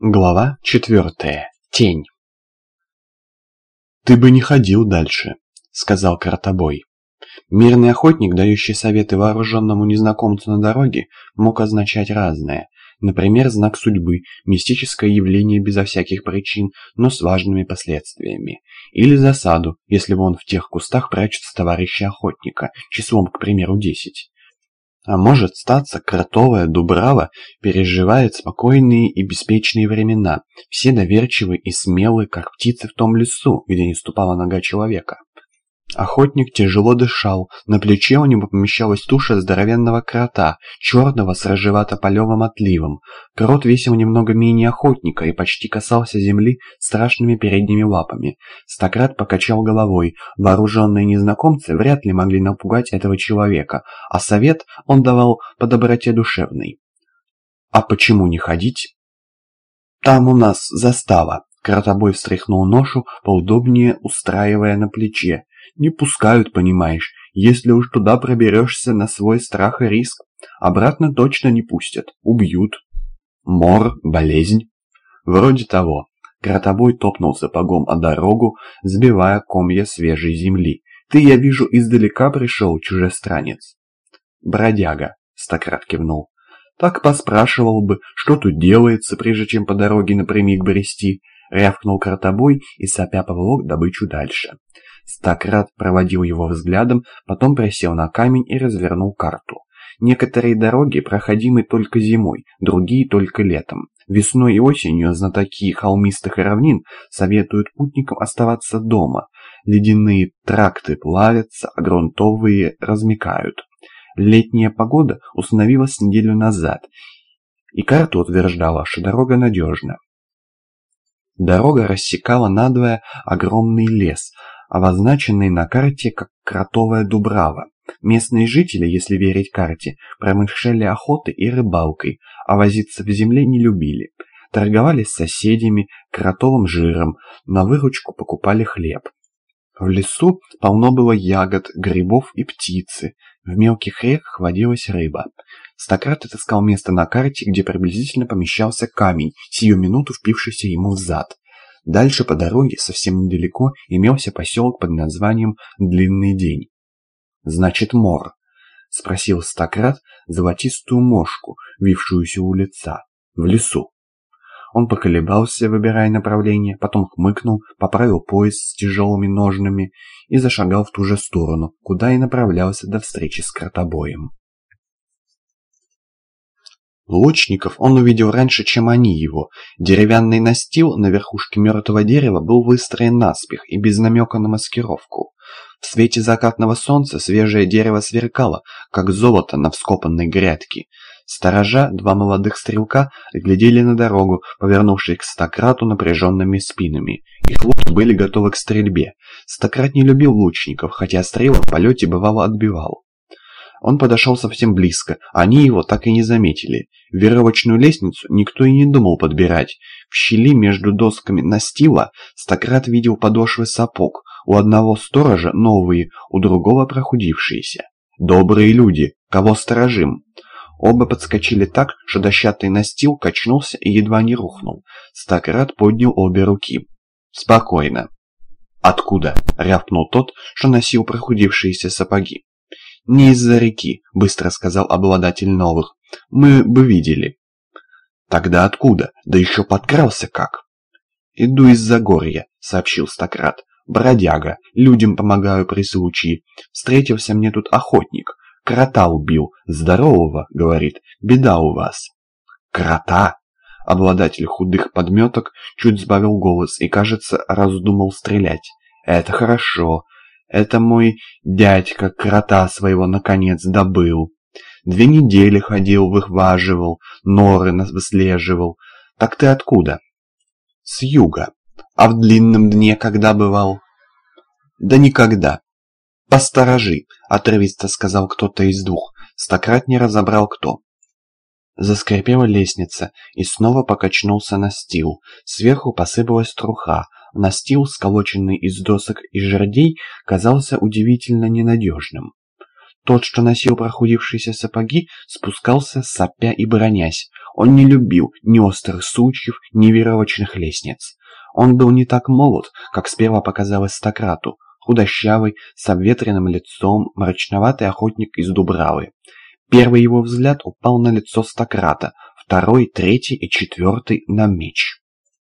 Глава четвертая. Тень. «Ты бы не ходил дальше», — сказал Картобой. Мирный охотник, дающий советы вооруженному незнакомцу на дороге, мог означать разное. Например, знак судьбы, мистическое явление безо всяких причин, но с важными последствиями. Или засаду, если вон в тех кустах прячутся товарищи охотника, числом, к примеру, десять. А может, статься, кротовая Дубрава переживает спокойные и беспечные времена. Все доверчивы и смелы, как птицы в том лесу, где не ступала нога человека. Охотник тяжело дышал, на плече у него помещалась туша здоровенного крота, черного с рыжевато-полевым отливом. Крот весил немного менее охотника и почти касался земли страшными передними лапами. Стократ покачал головой, вооруженные незнакомцы вряд ли могли напугать этого человека, а совет он давал по доброте душевной. «А почему не ходить?» «Там у нас застава», Кротобой встряхнул ношу, поудобнее устраивая на плече. Не пускают, понимаешь. Если уж туда проберешься на свой страх и риск, обратно точно не пустят. Убьют. Мор, болезнь. Вроде того. Кротобой топнул сапогом о дорогу, сбивая комья свежей земли. Ты, я вижу, издалека пришел, чужестранец. Бродяга, Стократ кивнул. Так поспрашивал бы, что тут делается, прежде чем по дороге напрямик брести. Рявкнул кротобой и сопя поволок добычу дальше. Стократ проводил его взглядом, потом присел на камень и развернул карту. Некоторые дороги проходимы только зимой, другие только летом. Весной и осенью знатоки холмистых равнин советуют путникам оставаться дома. Ледяные тракты плавятся, а грунтовые размекают. Летняя погода установилась неделю назад, и карта утверждала, что дорога надежна. Дорога рассекала надвое огромный лес, обозначенный на карте как Кротовая Дубрава. Местные жители, если верить карте, промышляли охотой и рыбалкой, а возиться в земле не любили. Торговали с соседями кротовым жиром, на выручку покупали хлеб. В лесу полно было ягод, грибов и птицы. В мелких реках водилась рыба. Стократ отыскал место на карте, где приблизительно помещался камень, сию минуту впившийся ему в зад. Дальше по дороге, совсем недалеко, имелся поселок под названием Длинный День. «Значит, мор?» — спросил Стократ золотистую мошку, вившуюся у лица, в лесу. Он поколебался, выбирая направление, потом хмыкнул, поправил пояс с тяжелыми ножными и зашагал в ту же сторону, куда и направлялся до встречи с кротобоем. Лучников он увидел раньше, чем они его. Деревянный настил на верхушке мертвого дерева был выстроен наспех и без намека на маскировку. В свете закатного солнца свежее дерево сверкало, как золото на вскопанной грядке. Сторожа, два молодых стрелка, глядели на дорогу, повернувшись к стократу напряженными спинами. Их луки были готовы к стрельбе. Стократ не любил лучников, хотя стрелы в полете бывало отбивал. Он подошел совсем близко, а они его так и не заметили. Веревочную лестницу никто и не думал подбирать. В щели между досками настила Стократ видел подошвы сапог, у одного сторожа новые, у другого прохудившиеся. «Добрые люди! Кого сторожим?» Оба подскочили так, что дощатый настил качнулся и едва не рухнул. Стократ поднял обе руки. «Спокойно». «Откуда?» — рявкнул тот, что носил прохудившиеся сапоги. «Не из-за реки», — быстро сказал обладатель новых. «Мы бы видели». «Тогда откуда? Да еще подкрался как!» «Иду из-за горья», — сообщил Стократ. «Бродяга, людям помогаю при случае. Встретился мне тут охотник. Крота убил. Здорового, — говорит, — беда у вас». «Крота?» Обладатель худых подметок чуть сбавил голос и, кажется, раздумал стрелять. «Это хорошо. Это мой дядька крота своего наконец добыл. Две недели ходил, выхваживал, норы выслеживал. Так ты откуда? С юга. А в длинном дне когда бывал? Да никогда. Посторожи, отрывисто сказал кто-то из двух. Стократ не разобрал кто. Заскрипела лестница, и снова покачнулся настил. Сверху посыпалась труха, Настил, сколоченный из досок и жердей, казался удивительно ненадежным. Тот, что носил прохудившиеся сапоги, спускался, сопя и бронясь. Он не любил ни острых сучьев, ни веревочных лестниц. Он был не так молод, как сперва показалось Стократу, худощавый, с обветренным лицом, мрачноватый охотник из Дубравы. Первый его взгляд упал на лицо Стократа, второй, третий и четвертый на меч.